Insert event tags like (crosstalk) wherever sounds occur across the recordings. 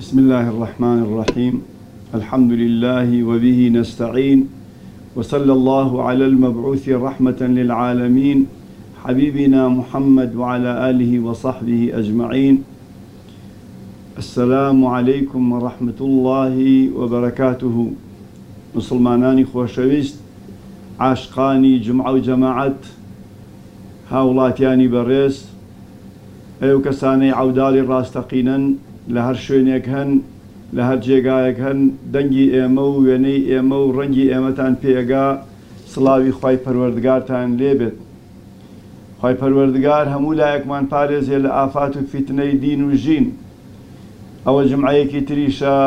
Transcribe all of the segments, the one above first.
بسم الله الرحمن الرحيم الحمد لله وبه نستعين وصلى الله على المبعوث رحمة للعالمين حبيبنا محمد وعلى آله وصحبه أجمعين السلام عليكم ورحمة الله وبركاته مسلمانان خوشويست عاشقاني جمعة وجماعات هاولاتياني بريس ئەو کەسانەی عوداڵی ڕاستەقینەن لە هەر شوێنێک هەن لە هەر جێگایەک هەن دەنگی ئێمە و وێنەی ئێمە و ڕەنگی ئێمەتان پێگا سڵاوی خی پەروەردگارتان لێبێت خی پەروەردگار هەموو لایەکمان پارێزێ لە ئافات و فیتنەی دین و ژین ئەوە جمعایەکی تریشە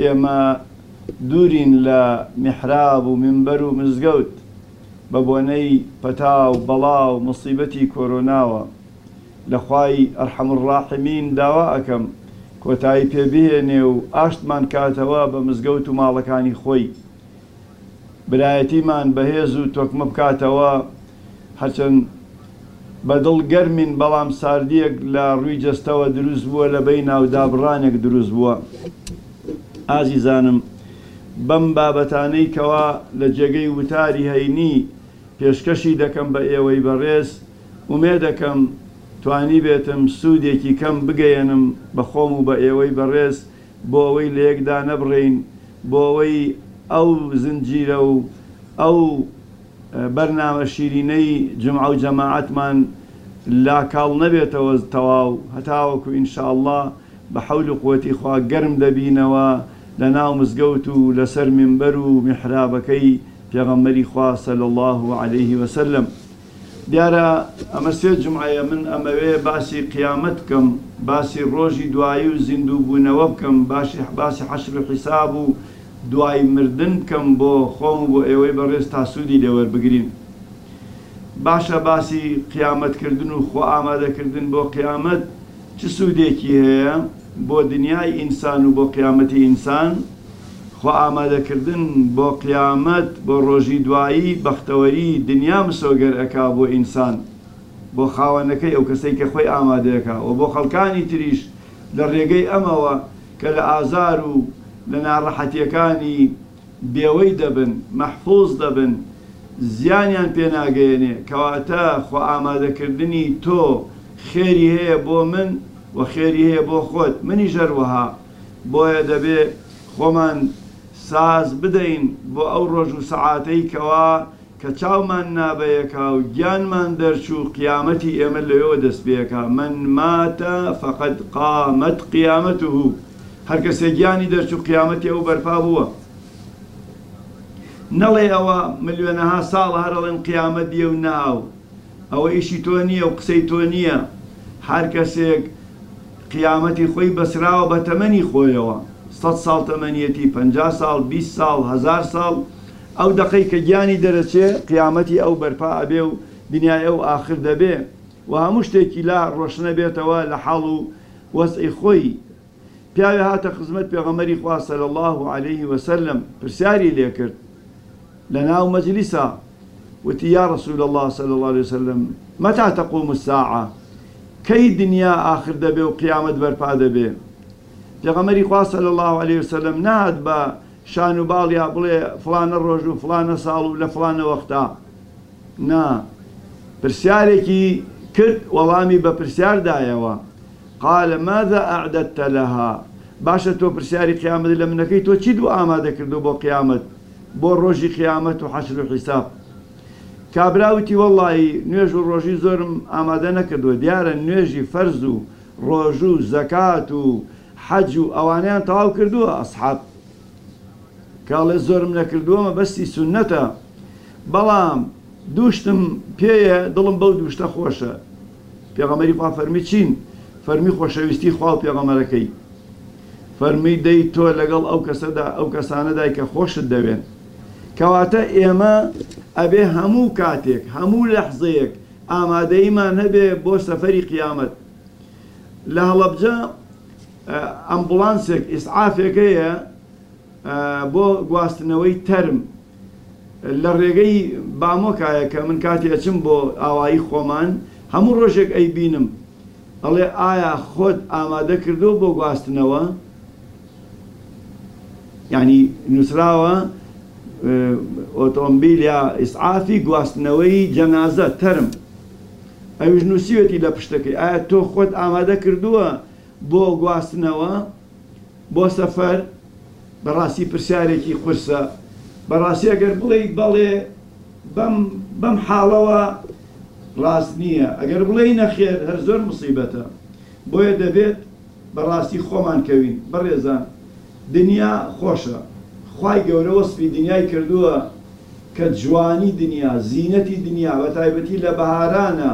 ئێمە دوورین لە محراب و منبەر و مزگەوت بە بۆنەی پەتا و بەڵا و مصیبەتی کۆرۆناوە لەخوای ئەرحەمڕاحمین داوا ئەەکەم کۆتایی پێبیێنێ و ئاشتمان کاتەوە بە مزگەوت و ماڵەکانی خۆی برایەتیمان بەهێز و تۆکمە بکاتەوە هەرچەند بە دڵ گەرمین بەڵام ساردیەک لە ڕووی جستەوە دروست بووە لە بەی ناودابڕانێک دروست بووە ئازی زانم بەم بابەتانەی کەوا لە جێگەی وتاری هەینی پێشکەشی دەکەم بە ئێوەی بەڕێز ومێ دەکەم توانی بێتم سوودێکی کەم بگەێنم بە خۆم و بە ئێوەی بەڕێز بۆ ئەوەی لە یەکدا نەبڕین بۆ ئەوەی ئەو زنجیرە و ئەو بەرنامە شیرینەی جمع و جەماعەتمان لاکاڵ نەبێتەوە تەواو هەتاوەکو ئینشاءله بە حول و قوەتی خوا گەرم دەبینەوە لە ناو مزگەوت و لەسەر منبەر و میحرابەکەی پێغەمەری خوا سەل الله عليه وسلم. دیارە ئەمە سێ جمعایە من ئەمەوێ باسی قیامەت بکەم باسی ڕۆژی دوایی و زیندووبوونەوە بکەم باشی باسی حەشر حیساب و دوای مردن بکەم بۆ خۆم بۆ ئێوەی بەڕێز تاسوودی لێوەربگرین. باشە باسی قیامەتکردن و خۆ ئامادەکردن بۆ قیامەت چ سوودێکی هەیە بۆ دنیای ئینسان و بۆ قیامەتی ئینسان، خۆ ئامادەکردن بۆ قیامەت بۆ ڕۆژی دوایی بەختەوەری دنیا مسۆگەر ئەک بۆ ئینسان بۆ خاوەنەکەی ئەو کەسەی کە خۆی ئامادەکە و بۆ خەڵکانی تریش لە ڕێگەی ئەمەوە کە لە ئازار و لە ناڕەحەتیەکانی بێوەی دەبن مەحفوظ دەبن زیانیان پێناگەێنێ کەواتە خۆ ئامادەکردنی تۆ خێری هەیە بۆ من و خێری هەیە بۆ خۆت منی ژەروەها بۆیە دەبێ خۆمان ساز بدەین بۆ ئەو ڕۆژ و سەعاتەی کەوا کە چاومان نابەیەکا و گیانمان دەرچوو قیامەتی ئێمە لەوێەوە دەستپێکە من ماتە فقط قامەت قیامەت و هەر کەسێک گیانی دەرچوو قیامەتی ئەو بەرپا بووە نەڵێ ئەوە ملیۆنەها ساڵ هەرڵێن قیامەت دیە و ناو ئەوە ئیشی تۆ نییە و قسەی تۆ نییە هەر کەسێک قیامەتی خۆی بەسراوە بە تەمەنی خۆیەوە سە ساڵ تەمەنیەتی پ ساڵ 20 ساڵ هزار ساڵ ئەو دقەی کە گیانی دەرەچێ قیامەتی ئەو بەرپا ئەبێ و دنیای ئەو آخر دەبێ و هەموو شتێکی لا ڕۆشنە بێتەوە لە حاڵ و وەسعی خۆی پیاوێ هاتە خزمەت پێغەمەری خواسە لە الله و عليه وسلم پرسیاری لێکرد لە ناو مەجلیسا وتی یا رسول الله صلى الله عليه وسلم متى تقوم الساعة كي دنيا آخر دبي وقيامة برپا دبي پێغەمەری خواسە لە الله عليه وسلم نات بە شان و باڵیا بڵێ فلانە ڕۆژ و فلانە ساڵ و لە فلانە وەختا نا پرسیارێکی کرد وەڵامی بە پرسیاردایەوە قالە ماذا ئەعدەتە لەها باشە تۆ پرسیاری قیامەت لە منەکەی تۆ چی دوو ئامادە کردو بۆ قیامەت بۆ ڕۆژی قیامەت و حەشر و حیساب کابراوتی وەڵی نوێژ و ڕۆژی زۆرم ئامادە نەکردووە دیارە نوێژی فەرز و ڕۆژ و زەکات و حەج و ئەوانیان تەواو کردووە ئەسحاب کاڵێ زۆرم نەکردووەمە بەستی سونەتە بەڵام دوشتم پێیە دڵم بەو دوشتە خۆشە پێغەمەری پا فەرمی چین فەرمی خۆشەویستی خوا و پێغەمەرەکەی فەرمی دەی تۆ لەگەڵ ئەو کەسەدا ئەو کەسانەدای کە خۆشت دەوێن کەواتە ئێمە ئەبێ هەموو کاتێک هەموو لەحزەیەک ئامادەیمان هەبێ بۆ سەفەری قیامەت لە هەڵەبجە ئەمبولانسێک ئیسعافێکەیە بۆ گواستنەوەی تەرم لە ڕێگەی بامۆکایە کە من کاتی ئەچم بۆ ئاوایی خۆمان هەموو ڕۆژێک ئەی بینم ئەڵێ ئایا خۆت ئامادە کردو بۆ گواستنەوە ینی نووسراوە ئۆتۆمبیل یا ئیسعافی گواستنەوەی جەنازە تەرم ئەوش نووسیوەتی لە پشتەکەی ئایا تۆ خۆت ئامادە کردووە؟ بۆ گواستنەوە بۆ سەفەر بەڕاستی پرسیارێکی قرسە بەڕاستی ئەگەر بڵیت بەڵێ بەم حاڵەوە ڕاست نییە ئەگەر بڵێ نەخێر هەر زۆر مصیبەتە بۆیە دەبێت بەڕاستی خۆمان کەوین بەڕێزان دنیا خۆشە خی گەورە وەسپی دنیای کردووە کە جوانی دنیا زیینەتی دنیا بە تایبەتی لە بەهارانە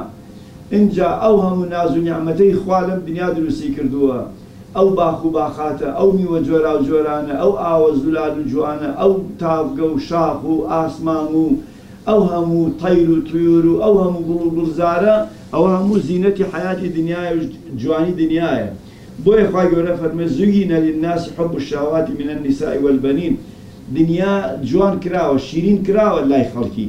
اینجا ئەو هەموو ناز و نیعممەدەی خوا لەم دنیا دروستی کردووە ئەو باخ و باخاتە ئەو میوە جۆرا و جۆرانە ئەو ئاوە زولاد و جوانە ئەو تاافگە و شاخ و ئاسمان و ئەو هەموو تەیر و توور و ئەو هەموو گوڵ گوڵزارە ئەوە هەموو زیینەتی حیاتی دنیای جوانی دنیاە بۆیە خوا گەورە فەرمە زوگی نەلی ناسی حب و شاواتی منە نیسایی وەلبنین دنیا جوان کراوە شیرین کراوە لای خەڵکی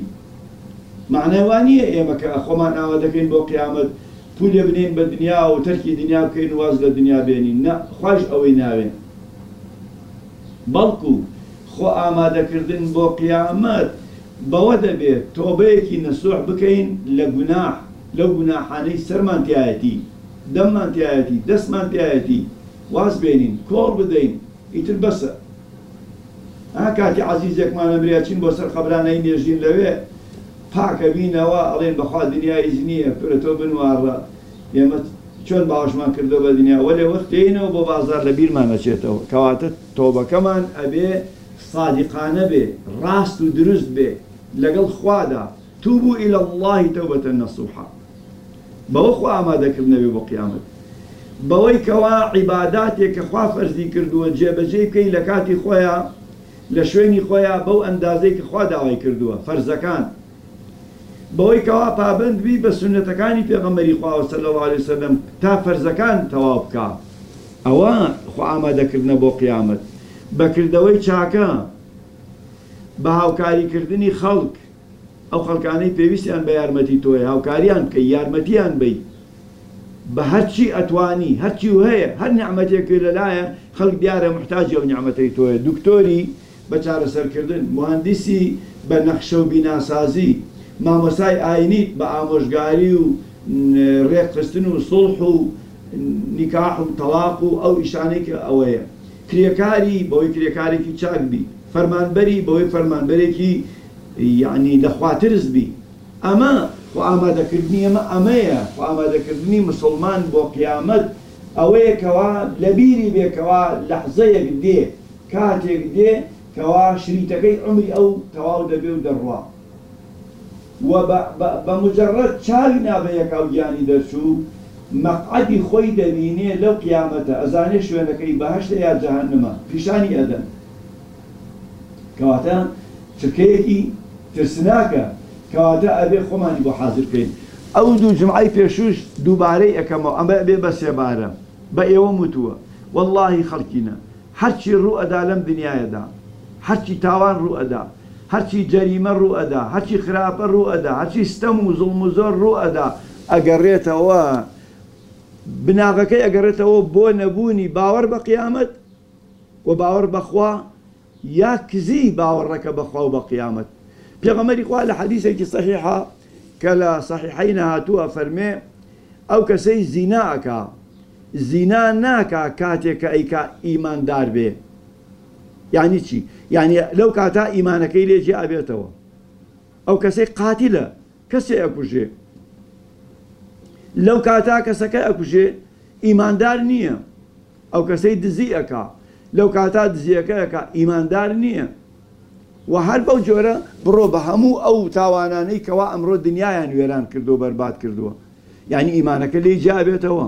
معنەوانیە ئێمەکە خۆمان ئاوا دەکەین بۆ قیامەت پولێ بنین بە دنیا و تەرکی دنیا بکەین واز لە دنیا بێنین خوش ئەوەی ناوێن بەڵکو خۆ ئامادەکردن بۆ قیامەت بەوە دەبێت تۆبەیەکی نەسوح بکەین لە گوناح لەو گوناحانەی سەرمانتیایەتی دەممانتیایەتی دەستمانتیایەتی واز بێنین کۆڵ بدەین ئیتر بەسە ئا کاتی عزیزێکمانە بریا چین بۆ سەر خەبرانەی نێژین لەوێ پاکە بینەوە ئەڵێن بەخوا دنیای نییە پرەتۆ بنوارڕە ئێمە چۆن باوشمان کردو بە دنیا وەێ وەختینەوە بۆ بازار لە بیرمان نەچێتەوە کەواتە تۆبەکەمان ئەبێ سادیقانە بێ ڕاست و دروست بێ لەگەڵ خوادا تو بوو إلى الله تەوبەتە نەسوحا بەوە خوا ئامادەکردنەوێ بۆ قیامەت بەوەی کەوا عیباداتێک کە خوا فەرزی کردووە جێبەجێ بکەی لە کاتی خۆیان لە شوێنی خۆیان بەو ئەندازەی کە خوا داوای کردووە فەرزەکان بەوەی کەوا پابند بی بە سونەتەکانی پێغەمەری خواوەسە لە وای سەدەم تا فەرزەکان تەواو بکە ئەوە خو ئامادەکردنە بۆ قیامەت بەکردەوەی چاکە بە هاوکاریکردنی خەڵک ئەو خەڵکانەی پێویستیان بە یارمەتی تۆی هاوکاریان کە یارمەتیان بی بە هەرچی ئەتوانی هەرچی و هەیە هەر نعممەتێک لەلایە خەڵک دیارە محتاجی ئەو نعممەەی تۆیە دکتۆری بە چارەسەرکردن مهندسی بە نەخشە و بیناسازی مامۆسای ئاینیت بە ئامۆژگاری و ڕێکخستن و سڵح و نکاح و تەلاق و ئەو ئیشانێک ئەوەیە کرێکاری بەوەی کرێکارێکی چاکبی فەرمانبەری بەوەی فەرمانبەرێکی یعنی دەخواترزبی ئەمە و ئامادەکردنی ئەمە ئەمەیە و ئامادەکردنی مسلمان بۆ قیامەت ئەوەیەکەوە لە بیری بێکەوە لەحزەیەک دێ کاتێک دێ کەوا شریتەکەی ئەمری ئەو تەواو دەبێ و دەڕوە بە مجرد چاوی نابەیەکە و گیانی دەچوو مەقعدی خۆی دەبینێ لەو قیامەتە ئەزانێ شوێنەکەی بەهشتە یا جەهنمە پیشانی ئەدەن کەواتە چکەیەکی ترسناکە کەواتە ئەبێ خۆمانی بۆ حازرکەین ئەو دوو جمعی پێشوش دووبارەی ئەەکەمەوە ئەمە بێ بە سێبارە بە ئێوە متووە واللهی خەڵکینە هەرچی ڕوو ئەدا لەم دنیاەدا هەرچی تاوان ڕوو ئەدا هەرچی جەریمە ڕوو ئەدا هەچی خراپە ڕوو ئەدا هەچی ستەم و زڵم و زۆر ڕوو ئەدا ئەگەڕێتەوە بناغەکەی ئەگەڕێتەوە بۆ نەبوونی باوەڕ بە قیامەت و باوەڕ بەخوا یا کزی باوەڕەکە بەخوا و بە قیامەت پێغەمەری خوا لە حەدیثێکی سەحیحا کە لە سەحیحی نەهاتووە فەرمێ ئەو کەسەی زیناکە زینا ناکا کاتێک کە ئەیکا ئیماندار بێ یعنی چی یعنی لەو کاتا ئیمانەکەی لێجێ ئابێتەوە ئەو کەسەی قاتی لە کەسێ ئەکوژێ لەو کاتا کەسەکە ئەکوژێ ئیماندار نییە ئەو کەسەی دزی ئەک لەو کاتا دزیەکەەکە ئیماندار نییە و هەر بەو جۆرە بڕۆ بە هەموو ئەو تاوانانەی کەوا ئەمڕۆ دنیایان وێران کردو بەربات کردووە یعنی ئیمانەکە لی جابێتەوە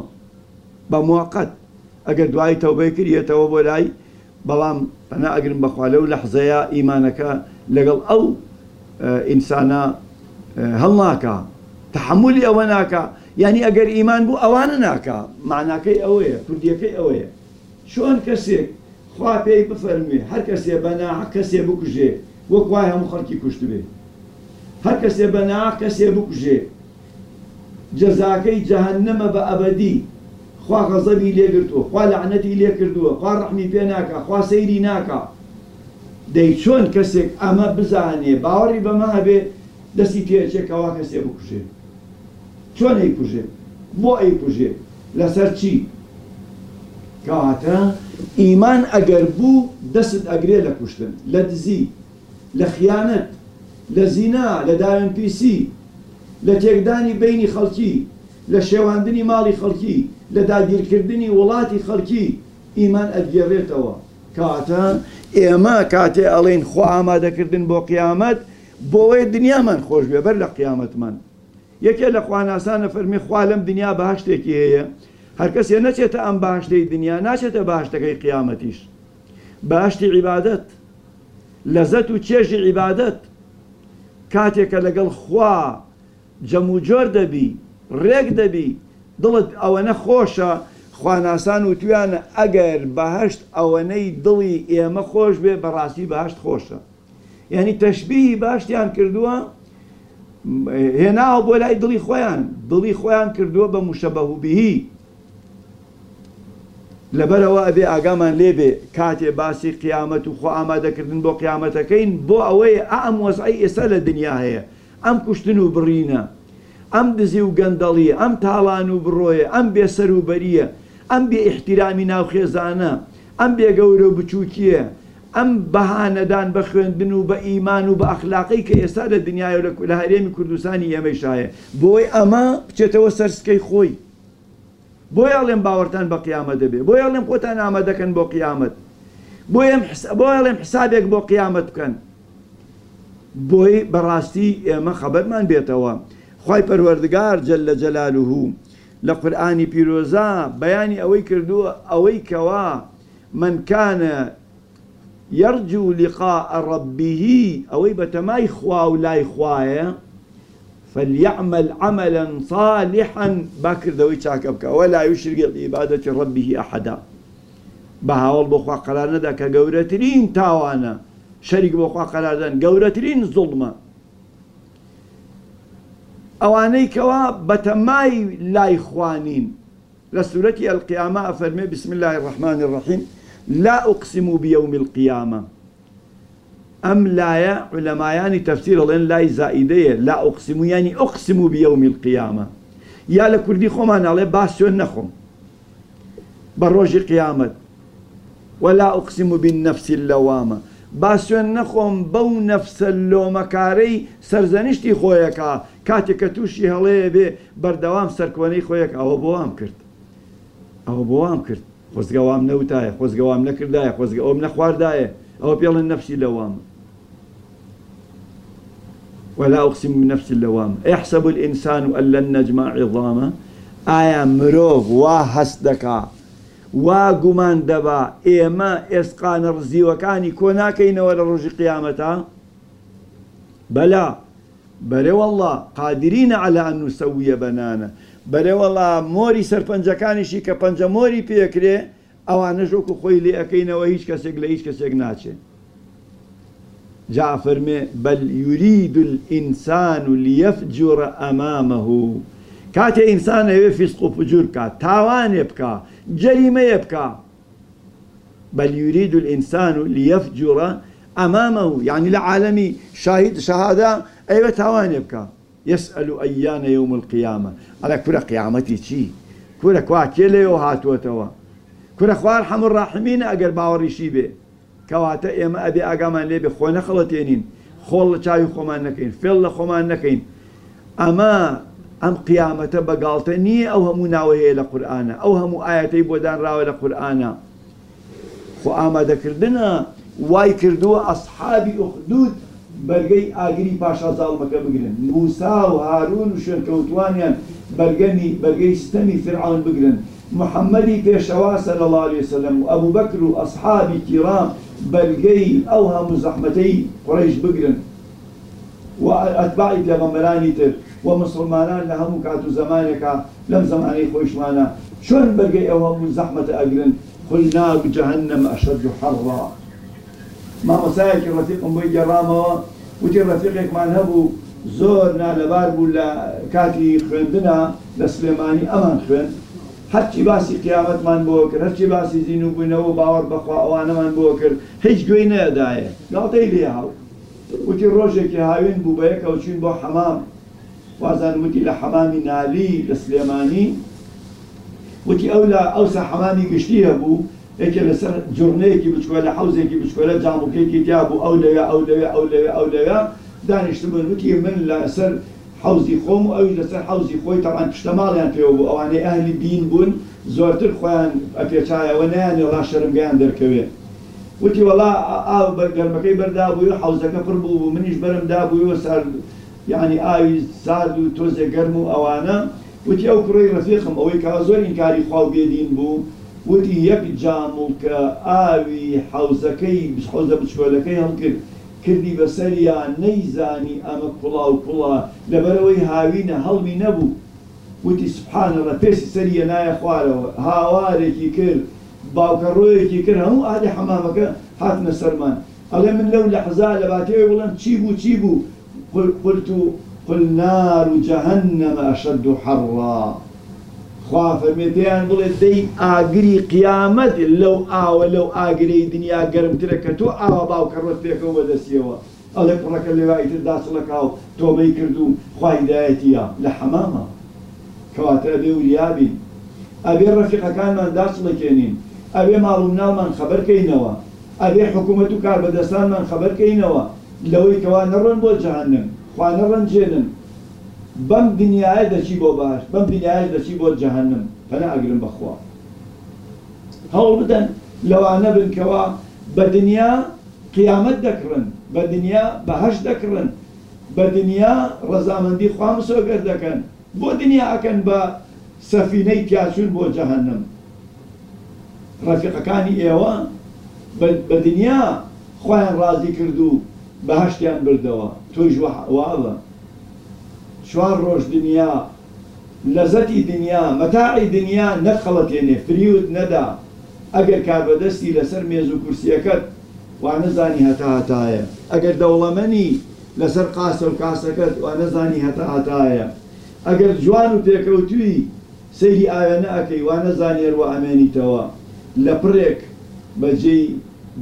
بە موقت ئەگەر دوای تەوبەی کردێتەوە بۆ لای بەڵام پنا ئەگرم بەخوا لەو لە حزەیە ئیمانەکە لەگەڵ ئەو ئینسانە هەڵناکە تحملی ئەوە ناکە ینی ئەگەر ئیمان بوو ئەوانە ناکە معناکەی ئەوەیە کوردیەکەی ئەوەیە چۆن کەسێک خوا پێی بفەرمێ هەر کەسێ بەنا کەسێ بکوژێ وەک وای هەموو خەڵکی کوشت بێ هەر کەسێ بەنا کەسێ بکوژێ جەزاکەی جەهنەمە بە ئەبدی خوا غەزەبی لێگرتووە خوا لەعنەتی لێکردووە خوا ڕەحمی پێ ناکە خوا سەیری ناکە دەی چۆن کەسێک ئەمە بزانێ باوەڕی بەمە هەبێ دەستی پێچێکەوا کەسێ بکوژێ چۆن ئەیکوژێ بۆ ئەیکوژێ لەسەر چی کەواتە ئیمان ئەگەر بوو دەست ئەگرێ لە کوشتن لە دزی لە خیانەت لە زینا لە داوێن پیسی لە تێکدانی بینی خەڵکی لە شێواندنی ماڵی خەڵکی لە داگیرکردنی وڵاتی خەڵکی ئیمان ئەدگەڕێتەوە کاتە ئێمە کاتێ ئەڵین خۆ ئامادەکردن بۆ قیامەت بۆی دنیامان خۆش بێ بەر لە قیامەتمان یەکێ لە خواناسانە فەرمی خوا لەم دنیا باشتێکی هەیە هەرکەس ێ نەچێتە ئەم باشدەی دنیا ناچێتە باشتەکەی قیامەتیش باشتی عیبادت لەزەت و چێژی عیبادت کاتێکە لەگەڵ خوا جەموجۆر دەبی ڕێک دەبی دڵت ئەوە نەخۆشە خواناسان و تویانە ئەگەر بەهشت ئەوەنەی دڵی ئێمە خۆش بێ بەڕاستی باششت خۆشە یعنی تەشببیی باشتیان کردووە هێناوە بۆ لای دڵی خۆیان دڵی خۆیان کردووە بە موشەبەهوبیهی لەبەرەوە ئەبێ ئاگامان لێبێ کاتێ باسی قیامەت و خۆ ئامادەکردن بۆ قیامەتەکەین بۆ ئەوەی ئەم وەزعی ئێستا لە دنیا هەیە ئەم کوشتن و بڕینە ئەم دزی و گەندەڵی ئەم تاڵان و بڕۆیە ئەم بێسەر و بەریە ئەم بێ احتیرامی ناوخێزانە ئەم بێگەورە بچووکیە ئەم بەهانەدان بە خوێندن و بە ئیمان و بە ئەخلاقی کە ئێستا لە دنیای لە لە هەرێمی کوردستانی ئێمەی شایە بۆی ئەمە بچێتەوە سەرسکەی خۆی بۆی ئەڵێم باوەرتان بە قیامە دەبێت بۆی ئەڵێم خۆتان ئامادەکەن بۆ قیامەت بۆ ئەڵێم حسابێک بۆ قیامەت بکەن بۆی بەڕاستی ئێمە خەبەرمان بێتەوە. خی پەروەردگار جل لە جەلالوه لە قورآانی پیرۆزا بەیانی ئەوەی کردووە ئەوەی کەوا منکانە یارجو لقاء ربه ئەوەی بەتەمای خوا و لای خوایە فليعمل عملا صالحا باكر دوي تشاكبك ولا يشرك بعبادة ربه أحدا بهاول بخوا قرار ندا كجورترين تاوانا شريك بخوا قرار دان جورترين ظلمه ئەوانەی کەوا بەتەمای لای خوانین لە سوورەتی ئەلقیامە ئەفەرمێ بسم الله الرحمن الرحیم لا ئوقسم بيوم القيامة ئەم لایە لەمایانی تەفسیر ئەڵێن لای زائیدەیە لا ئوقسم ینی ئوقسم بيوم القيامة یا لە کوردی خۆمان ئەڵێ باسیۆن نەخۆم بە ڕۆژی قیامەت ولا ئوقسم بالنفس اللەوامە باسیۆن نەخۆم بەو نەفسە لۆمەکارەی سەرزەنیشتی خۆیەکە کاتێک کە تووشی هەڵەیە بێ بەردەوام سەرکوانەی خۆیەک ئەوە بۆوام کرد ئەوە بۆوام کرد خۆزگەوام نەوتایە خۆزگەوام نەکردایە خۆزگە ئەوم نەخواردایە ئەوە پێڵن نەفسی لەوامە ولا أقسم بنفس اللوام يحسب الإنسان أن لن نجمع عظامه ئایا مرۆڤ وا هەست دەکا وا گومان دەبا ئێمە ئێسقانە ڕزیوەکانی کۆناکەینەوە لە ڕۆژی قیامەتە بەلا بەرێ وڵا قادرینە على ئەن نووسویە بەنانە بەرێوەڵا مۆری سەرپەنجەکانیشی کە پەنجە مۆری پێکرێ ئەوانە ژۆکو خۆی لێ ئەەکەینەوە هیچ کەسێک لە هیچ کەسێک ناچێت جافرمێ بەل یورید ئینسان و لیەفجوورە ئەمامەه کاتێ ئینسان ئەوێ فیسق و پجور بکات تاوانێ بکە جەریمەیە بکە بەل یورید ئینسان و لیەفجوورە ئەمامەه یعنی لە عاالەمی شاهید شەهادا ئەیوە تاوانێ بکە یسئل ئەیانە یوم القیامە ئەلا کورە قیامەتی چی کورە کوا کێ لێەوە هاتووەتەوە کورە خوار هەموو ڕاحمینە ئەگەر باوەڕیشی بێ کەواتە ئێمە ئەبێ ئاگامان لێبێ خۆ نەخەڵەتێنین خۆڵ لە چاوی خۆمان نەکەین فێڵ لە خۆمان نەکەین ئەمە ئەم قیامەتە بەگاڵتە نییە ئەو هەموو ناوە هەیە لە قورآانە ئەو هەموو ئاەتەی بۆدانراوە لە قورآانە خۆ ئامادەکردنە وای کردووە ئەسحابی ئوخدود بەرگەی ئاگری پاشا زاڵمەکە بگرن موسا و هارون و شوێنکەوتوانیان بەرگەنی بەرگەی ستەمی فرعون بگرن محەممەدی پێشەوا سەر لەڵی سەلم و ئەبوو بەکر و ئەسحابی کیرام بەرگەی ئەو هەموو زەحمەتەی قڕیش بگرن و ئەتباعی پێغەمبەرانی تر و مسلمانان لە هەموو کات و زمانێکە لەم زمانەی خۆشمانە شۆن بەرگەی ئەو هەموو زەحمەتە ئەگرن قلنا بجهنم أشد حرا مامۆسایەکی ڕەفیقم بۆی گەڕامەوە وتی ڕەفیقێکمان هەبوو زۆر نالەبار بوو لە کاتی خوێندنە لە سلێمانی ئەمان خوێن هەرچی باسی قیامەتمان بۆ کرد هەرچی باسی زین و بوونەوە باوەڕ بەخوا ئەوانەمان بۆ کرد هیچ گوێی نەدایە ناڵتەی لێ هاو وتی ڕۆژێکی هاوێن بوو بە یەکە چین بۆ حەمام وازان وتی لە حەمامی نالی لە سلێمانی وتی ئەو لە ئەوسا حەمامی گشتی هەبوو یەکێ لەسەر جورنەیەکی بچکۆ لە حوزێکی بچکۆ لە جاموکێکی تیا بوو ئەو لەوێ ئەو لەوێ ئەو لەوێ ئەو لەوێ دانیشتم وتی من لەسەر حوزی خۆم و ئەوی لەسەر حوزی خۆی تاوان پشتەماڵیان پێوە بوو ئەوانەی ئەهلی بین بوون زۆرتر خۆیان ئەپێچایەوە نیان ڵا شەرمگەیان دەرکەوێت وتی وڵا ئاو بەگەرمەکەی بەردا بووی حوزەکە پڕ بوو منیش بەرمدا بوویەوە سار یعنی ئاوی سارد و تۆزە گەرم و ئەوانە وتی ئەو کوڕی ڕفیقم ئەوەی کا زۆر ئینکاری خوا بێدین بوو وتی یەک جامڵکە ئاوی حوزەکەی حوزە بچۆلەکەی هەڵکرد کردی بەسەریان نەیزانی ئەمە کوڵاو کوڵە لەبەرەوەی هاوینە هەڵمی نەبوو وتی سبحانەڵە پێسی سەریە نایە خوارەوە هاوارێکی کرد باوکە ڕۆیەکی کرد هەموو ئادی حەمامەکە هاتنە سەرمان ئەڵێ من لەو لە حەزا لە باتێ بڵم چی بوو چی بوو قلت قل نار جهنم أشد حرا خوا فەرمێتیان بڵێ دەی ئاگری قیامەت لەو ئاوە لەو ئاگرەی دنیا گەرمترە کە تۆ ئاوا باوکەڕەت پێکەوە دەستیەوە ئەڵێ پڕەکە لێوایتر داسڵەکاو تۆبەی کردوم خوایدایەتە لە حەمامە کەواتە ئەبێ وریابین ئەبێ ڕەفیقەکانمان داسڵەکێنین ئەبێ ماڵوم ناومان خەبەرکەینەوە ئەبێ حکوومەت و کاربەدەستانمان خەبەرکەینەوە لەوەی کەوا نەڕن بۆ جانم خوا نەڕەنجێنن بەم دنیاە دەچی بۆ باش بەم دنیاە دەچی بۆ جەهنم پەنا ئەگرم بەخوا هەوڵ بدەن لەوانە بنکەوە بە دنیا قیامەت دەکڕن بە دنیا بەهش دەکڕن بە دنیا ڕەزامەندی خوامسۆگەر دەکەن بۆ دنیا ئەکەن بە سەفینەی پیاچون بۆ جەهنم ڕەفیقەکانی ئێوە بە دنیا خۆیان ڕازی کردو بەهشتیان بردەوە توش وابە چوار ڕۆژ دنیا لەزەتی دنیا مەتاعی دنیا نەخەڵەتێنێ فریود نەدا ئەگەر کار بەدەستی لەسەر مێز و کورسیەکەت وانەزانی هەتا هەتایە ئەگەر دەوڵەمەنی لەسەر قاسە و کاسەکەت وانەزانی هەتا هەتایە ئەگەر جوان و پێکەوتوی سەیری ئاوێنە ئەەکەی وانەزانێر و ئەمێنیتەوە لە پرێک بەجێی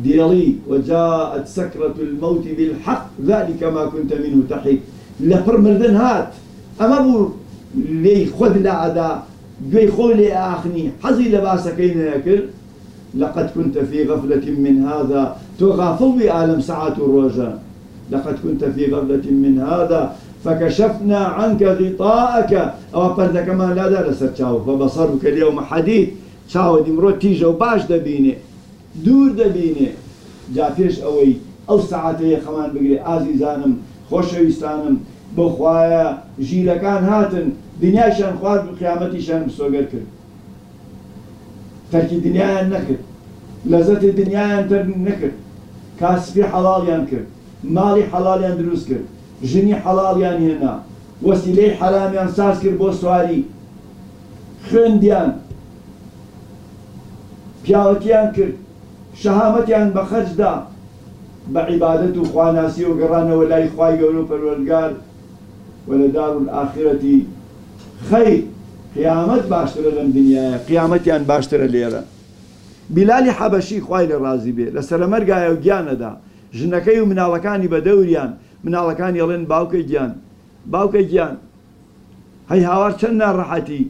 ديري وجاءت سكرة الموت بالحق ذلك ما كنت منه تحيد لە پڕ مردن هات ئەمە بوو لێی خۆت لەعادا گوێی خۆ لێ ئاخنی حەزی لە باسەکەی نەکرد لقد كنت في غفلة من هذا تغافل عالم ساعات الرجاء لقد كنت في غفلة من هذا فكشفنا عنك غطاءك أو برد كما لا دار سرچاو فبصرك اليوم حديد چاو دمرو تيجا وباش دبينه دوور دەبینێ جا پێش ئەوەی ئەو سعاتەیە خەمان بگرێ ئازیزانم خۆشەویستانم بخواە ژیرەکان هاتن دنیاشان خوارد و قیامەتیشان سۆگەر کرد تەرکی دنیایان نەکرد لەزەتی دنیایان تر نەکرد کاسبی حەڵاڵیان کرد ماڵی حەڵالیان دروست کرد ژنی حەڵالیان هێنا وەسیلەی حەلامیان ساز کرد بۆ سواری خوێندیان پیاوەتیان کرد شەهامەتیان بە خەجدا بە عیبادەت و خواناسی و گەڕانەوە لای خوای گەور و پەروەردگار وە لە دار و ئاخرەتی خەی قیامەت باشترە لەم دنیاە قیامەتیان باشترە لێرە بیلالی حەبەشی خوای لە ڕازی بێ لە سەرمەرگایە و گیانەدا ژنەکەی و مناڵەکانی بە دەوریان مناڵەکانی ئەڵێن باوکە گیان باوکە گیان هەی هاوار چەند ناڕەحەتی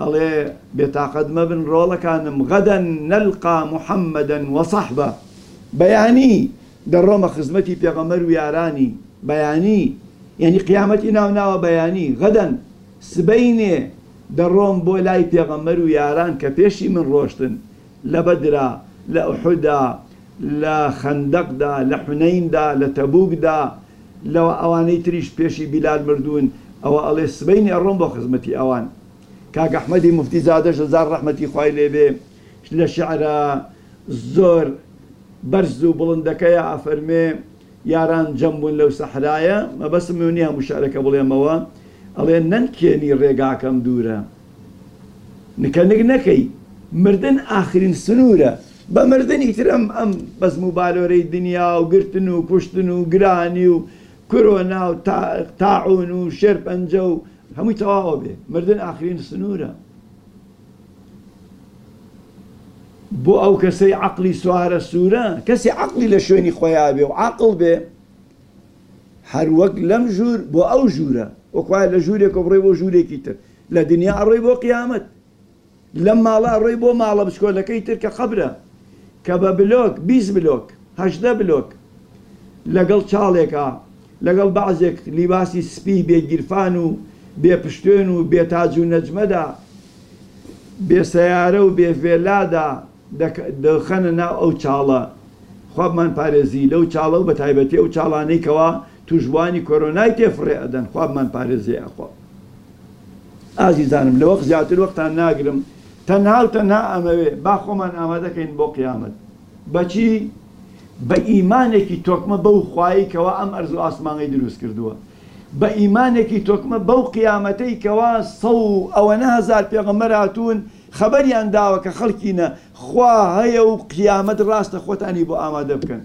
ئەڵێ بێتاقەت مەبن ڕۆڵەکانم غەدەن نەلقا محەممەدەن وەسەحبە بەیانی دەڕۆمە خزمەتی پێغەمەر و یارانی بەیانی یعنی قیامەتی ناوناوە بەیانی غەدەن سبەینێ دەڕۆم بۆ لای پێغەمەر و یاران کە پێشی من ڕۆشتن لە بەدرا لە ئوحدا لە خندەقدا لە حونەیندا لە تەبووکدا لەوە ئەوانەی تریش پێشی بیلال مردوون ئەوە ئەڵێ سبەینێ ڕۆم بۆ خزمەتی ئەوان کاگەحمەدی مفتی زادەش زار ڕەحمەتی خوای لێبێ لە شعرە زۆر بەرز و بڵندەکەی ئافەرمێ یاران جەمبوون لەو سەحرایە مەبەسم نییە مشارەکە بڵێمەوە ئەڵێ نەنکێنی ڕێگاکەم دوورە نکەنگ نەکەی مردن ئاخرین سنوورە بە مردنی ترم ئەم بەزم و بالۆرەی دنیا و گرتن و کوشتن و گرانی و کۆنا و تاعون و شێر پەنجە و هەمووی تەواوە بێ مردن ئاخرین سنوورە بۆ ئەو کەسەی عقلی سوارە سوورە کەسی عقلی لە شوێنی خۆیان بێ و عقل بێ هەر وەک لەم ژوور بۆ ئەو ژوورە وەخوای لە ژوورێک ڕێ بۆ ژوورێکی تر لە دنیا ڕێ بۆ قیامەت لەم ماڵا ڕێ بۆ ماڵە بچکۆلەکەی تر کە خەبرە کە بە بلۆک بیست بلۆکهدە بلۆک لەگەڵ چاڵێکە لەگەڵ بەعزێک لیباسی سپی بێگیرفان و بێ پشتێن و بێتاج و نەجمەدا بێسەیارە و بێڤێلادا دەخەنە ناو ئەو چاڵە خوابمان پارێزی لەو چاڵە و بە تایبەتی ئەو چاڵانەیەوە توژبانی کۆرۆنای تێفڕێ ئەدەن خوابمان پارێزی ئەخوا ئازیزانم لەوەخ زیاتر وەختان ناگرم تەنهاوتە نا ئەمەوێ با خۆمان ئامادەکەین بۆ قیامەت بەچی بە ئیمانێکی تۆکمە بەو خوایکەوە ئەم ئەرز و ئاسمانەی دروست کردووە بە ئیمانێکی تۆکمە بەو قیامەتەیکەوە سە ئەوە 9هزار پێغەمەراتون خەبەریان داوە کە خەڵکینە خوا هەیە و قیامەت ڕاستە خۆتانی بۆ ئامادە بکەن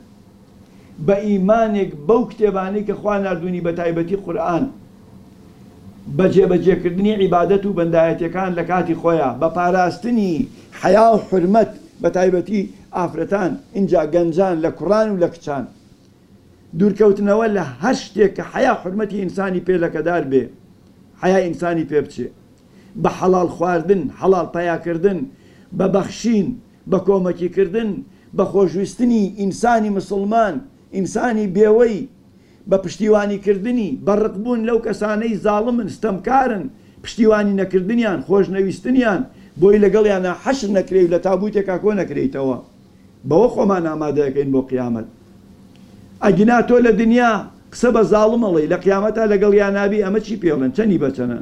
بە ئیمانێک بەو کتێبانی کە خوا نردونی بە تایبەتی قورآن بە جێبەجێکردنی عیبادەت و بەندایەتەکان لە کاتی خۆیان بە پاراستنی حیا و حرمەت بە تایبەتی ئافرەتان اینجا گەنجان لە کوڕان و لە کچان دوورکەوتنەوە لە هەر شتێک کە حیا حرمەتی ئینسانی پێلەکەدار بێ حیا ئینسانی پێ بچێ بە حەڵال خواردن حەڵال پیاکردن بە بەخشین بە کۆمەکیکردن بە خۆشویستنی ئینسانی مسلمان ئینسانی بێوەی بە پشتیوانیکردنی بەڕقبوون لەو کەسانەی زاڵمن ستەمکارن پشتیوانی نەکردنیان خۆشنەویستنیان بۆی لەگەڵیانە حەشر نەکرێت لە تابوتێکا کۆ نەکرێتەوە بەوە خۆمان ئامادەەکەین بۆ قیامەت ئەگینا تۆ لە دنیا قسە بە زاڵمەڵی لە قیامەتە لەگەڵ یانابی ئەمە چی پێڵن چەنی بەچەنە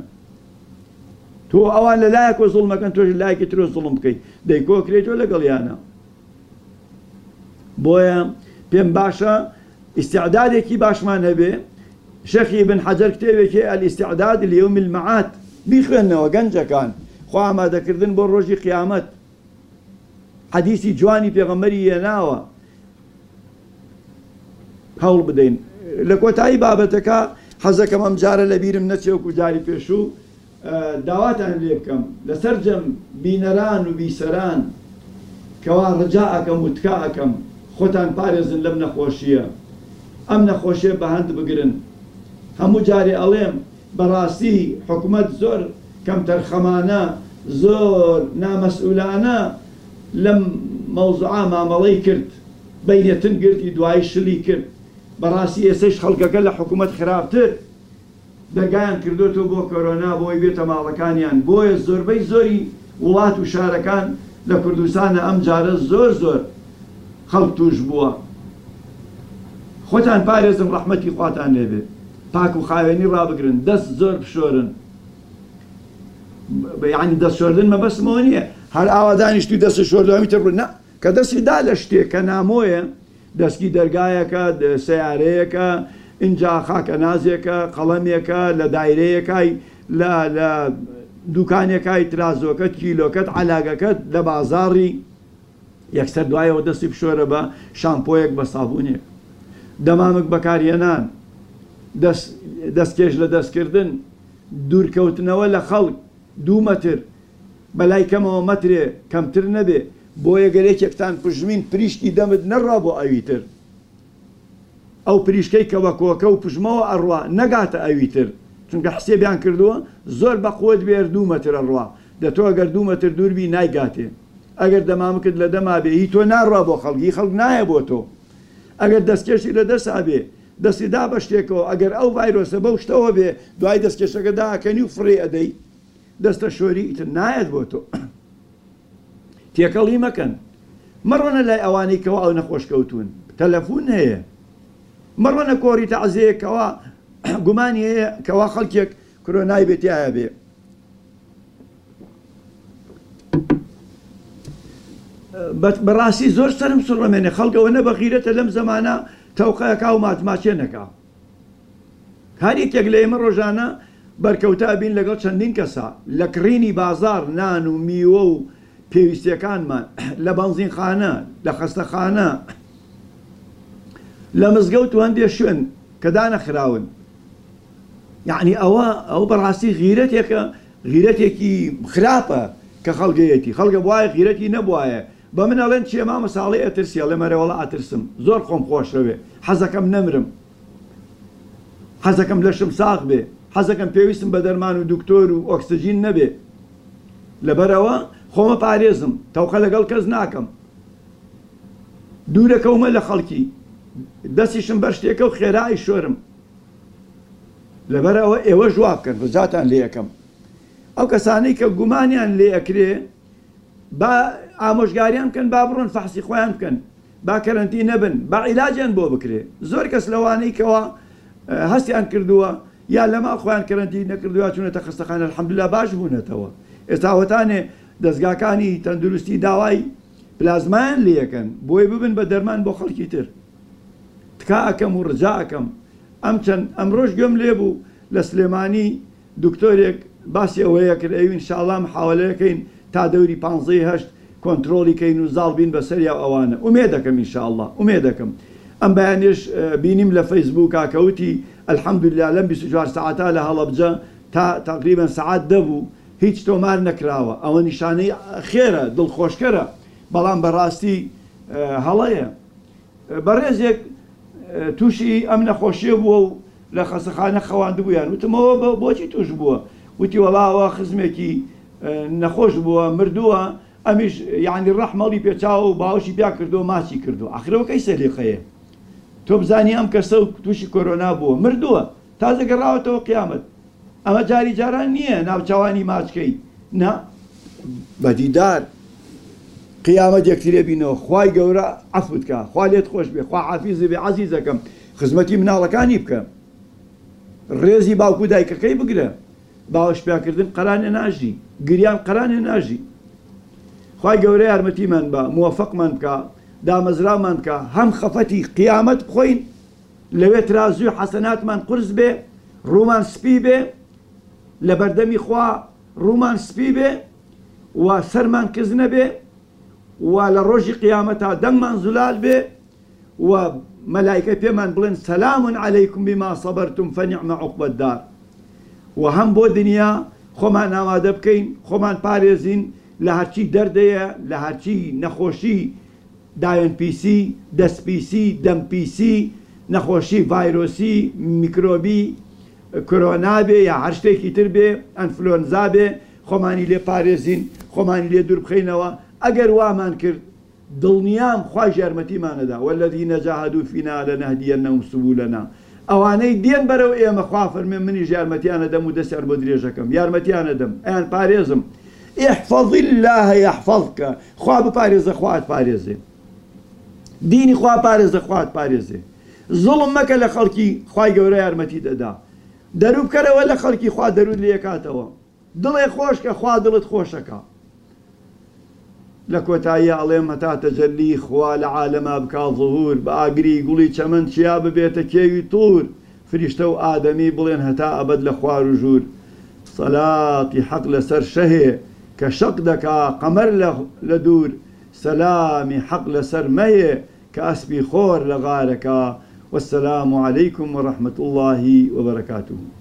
تۆ ئەوان لە لایە کۆ زڵمەکەن تۆش لایکی ترۆ زڵم بکەیت دەیکۆکرێتەوە لەگەڵیانە بۆیە پێم باشە ئیسعدادێکی باشمان هەبێ شەخی بن حەجەر کتێوێکی ئەلیسعداد لێوم المعات بیخوێنەوە گەنجەکان خوا ئامادەکردن بۆ ڕۆژی قیامەت حەدیسی جوانی پێغەمەری هێناوە هەوڵ بدەین لە کۆتایی بابەتەکە حەزەکەم ئەم جارە لە بیرم نەچێوەکو جاری پێشوو داواتان لێ بکەم لەسەر جەم بینەران و بیسەران کەوا ڕجاعەکەم و تکاەکەم خۆتان پارێزن لەم نەخۆشیە ئەم نەخۆشیە بە هەند بگرن هەموو جارێ ئەڵێم بەڕاستی حکوومەت زۆر کەم تەرخەمانە زۆر نامەسئولانە لەم مەوزعا مامەڵەی کرد بەینەتن گرتی دوایی شلی کرد بەڕاستی ئێسش خەڵکەکە لە حکوومەت خراپتر دەگیان کردوەوە بۆ کۆرۆنا بۆی بێتە ماڵەکانیان بۆیە زۆربەی زۆری وڵات و شارەکان لە کوردستانە ئەم جارە زۆر زۆر خەڵ توش بووە خۆتان پارێزم ڕحمەتی خواتان لێبێ پاک و خاوێنی ڕابگرن دەست زۆر پشۆرن ینی دەست شۆردن مە بەسمەوە نیە هەر ئاوادانیشتی دەست شۆردەمی تڕنا کە دەستی دا لە شتێک کە نامۆیە دەستکی دەرگایەکە سیارەیەەکە اینجا خاکە نازێکە قەڵەمێکە لە دایرەیەکای لە دوکانێکای ترازۆکەت کیلۆکەت علاگەکەت لە بازاری یەکسەر دوایەوە دەستی پشۆرە بە شامپۆیەک بە سابوونێک دەمامک بەکارهێنان دەستکێش لە دەستکردن دوورکەوتنەوە لە خەڵک دوو مەتر بەلای کەمەوە مەترێ کەمتر نەبێ بۆ یەگەرێکێکتان پژمین پریشتی دەمت نەڕا بۆ ئەویتر ئەو پریشکەی کەوە کۆکە و پژمەوە ئەڕوا نەگاتە ئەویتر چونکە حسێبیان کردووە زۆر بە قوت بێر دوومەتر ئەڕوا دەتۆ ئەگەر دوومەتر دووربی نایگاتێ ئەگەر دەمام کرد لە دەما بێ هی تۆ ناڕوا بۆ خەڵگی خەڵک نایە بۆ تۆ ئەگەر دەستکێشی لە دەست ئابێ دەستیدا بە شتێکەوە ئەگەر ئەو ڤایرۆسە بەو شتەوە بێ دوای دەستکێشەکە داکەنی و فڕێ ئەدەی دەستە شۆری ئیتر نایەت بۆ تۆ تێکەڵی مەکەن مەڕۆنە لای ئەوانەی کەەوە ئەو نەخۆشکەوتون تەلەفون هەیە مەڕەنە کۆری تەعزەیەکەوە (clears throat) گومانی هەیە کەوا خەڵکێک کرۆ نایبێتی ئایا بێ بەڕاستی زۆر سرم سڕەمێنێ خەڵکەوە نە بەخیرەتە لەم زمانە تەوقەیەکا و ماتماچێنەکە کارێکێک لە ئێمە ڕۆژانە بەرکەوتا بین لەگەڵ چەندین کەسا لە کڕینی بازار نان و میوە و پێویستیەکانمان (clears throat) لە بەنزین خانە لە خەستەخانە لە مزگەوت هەندێ شوێن کە دانەخراون یعنی ئەوە ئەو بەڕاستی غیرەتێکە غیرەتێکی خراپە کە خەڵگەیەتی خەڵگە بواە غیرەتی نەبواە بە من ئەڵێن چێ مامە ساڵی ئەترسیە لە مەرەوەڵە ئاترسم زۆر خۆم خۆشەوێ حەزەکەم نەمرم حەزەکەم لەشم ساق بێ حەزەکەم پێویستم بە دەرمان و دکتۆر و ئۆکسسجین نەبێ لەبەرەوە خۆمە پارێزم تەوقە لەگەڵ کەس ناکەم دوورەکەومە لە خەڵکی دەستیشم بەر شتێکە و خێرای شۆرم لەبەرەوە ئێوە ژواکەن بزاتان لێ یەکەم ئەو کەسانەی کە گومانیان لێ ئەکرێ با ئامۆژگاریان بکەن با بڕۆن فحسی خۆیان بکەن با کەرەنتی نەبن با عیلاجیان بۆ بکرێ زۆر کەس لەوانەی کەەوە هەستیان کردووە یا لەما خۆیان کەرەنتی نەکردووە چونەتە خستەخانە الحەمدللا باش بوونێتەوە ئێستاوەتانێ دەستگاکانی تەندروستی داوای پلازمان لەکەن بۆی ببن بە دەرمان بۆ خەڵکی تر تکاکەم و ڕجاکەم ئەم چەند ئەم ڕۆژ گوێم لێبوو لە سلێمانی دکتۆرێک باسی ئەوەیە کرد ئەوین شاڵام حواولەکەین تا دەوری پ هەشت کۆنتترۆلیکەین و زاڵبین بەسەریا ئەوانە ومێ دەکەم ئینشاءله ومێ دەکەم ئەم بەیانێش بینیم لە فەیسبوو کاکەوتی ئەلحەمدوللا لەم 24 ساعتا لە هەڵەبجە تا تقریبا سعات دەبوو هیچ تۆمار نەکراوە ئەوە نیشانەی خێرە دڵخۆشکەرە بەڵام بەڕاستی هەڵەیە بەڕێزێک تووشی ئەم نەخۆشیە بووە و لە خەسەخانە خەواندبوویان وتمەوە بە بۆچی توش بووە وتی وەڵاوە خزمێکی نەخۆش بووە مردووە ئەمیش یعنی ڕەحمەڵی پێچاو و باوشی پیا کردو ماچی کردو ئاخرەوەکەی سەرێخەیە تۆ بزانی ئەم کەسە و تووشی کۆرۆنا بووە مردووە تازە گەڕاوەتەوە قیامەت ئەمە جاری جاران نییە ناوچوانی ماچکەی نا بەدیدار قیامەت یەکترێ بینەوە خی گەورە ئەفوت بکە خوا لێت خۆش بێ خوا حافیزی بێ عزی دەکەم خزمەتی مناڵەکانی بکە ڕێزی باوکو دایکەکەی بگرە باوەش پیاکردن قەرانێ ناژی گریان قەرانێ ناژی خی گەورە یارمەتیمان بە موفقمان بکە دامەزرامان بکە هەم خەفەتی قیامەت بخۆین لەوێت ترازوی حەسەناتمان قرس بێ ڕوومان سپی بێ لە بەردەمی خوا ڕوومان سپی بێ و سەرمان کز نەبێ و لە ڕۆژی قیامەتا دەممان زولال بێ و مەلایکە پێمان بڵێن سەلامون عەلەیکم بیما سەبەرتم فەنیعمە عقبەتدار و هەم بۆ دنیا خۆمان ئامادە بکەین خۆمان پارێزین لە هەرچی دەردەیە لە هەرچی نەخۆشی داەنPسی دەستPسی دەمPسی نەخۆشی ڤایرۆسی میکرۆبی کرۆنابێ یا هەر شتێکی تر بێ ئەنفلۆنزا بێ خۆمانی لێ پارێزین خۆمانی لێ دوور بخینەوە ئەگەر وامان کرد دڵنیام خی یارمەتیمانەدا وەلدی نەجاهدو فینا لە نهدیە نەوسبوو لەنا ئەوانەی دێن بەرەو ئێمە خوافرمێ منی یارمەتیانە دەم و دەسەر بۆ درێژەکەم یارمەتیانە دەم ئەیان پارێزم ئحفظی الله یحفظکە خوا بپارێزە خوات پارێزێ دینی خوا پارێزە خوات پارێزێ زڵم مەکە لە خەڵکی خی گەورە یارمەتی دەدا دەروبکەرەوە لە خەڵکی خوا دەرود لێکاتەوە دڵێ خۆشکە خوا دڵت خۆشەکە لە کۆتاییە ئەڵێم هەتا تەجەلی خوا لە عالەما بکا ظهور بە ئاگری گوڵی چەمەند چیا ببێتە کێوی تور فریشتە و ئادەمی بڵێن هەتا ئەبد لە خوار و ژوور سەلاتی حەق لەسەر شەهێ کە شەق دەکا قەمەر لە دوور سەلامی حەق لەسەر مەیە کە ئەسبی خۆر لە غارەکە والسلام عليكم ورحمة الله وبركاته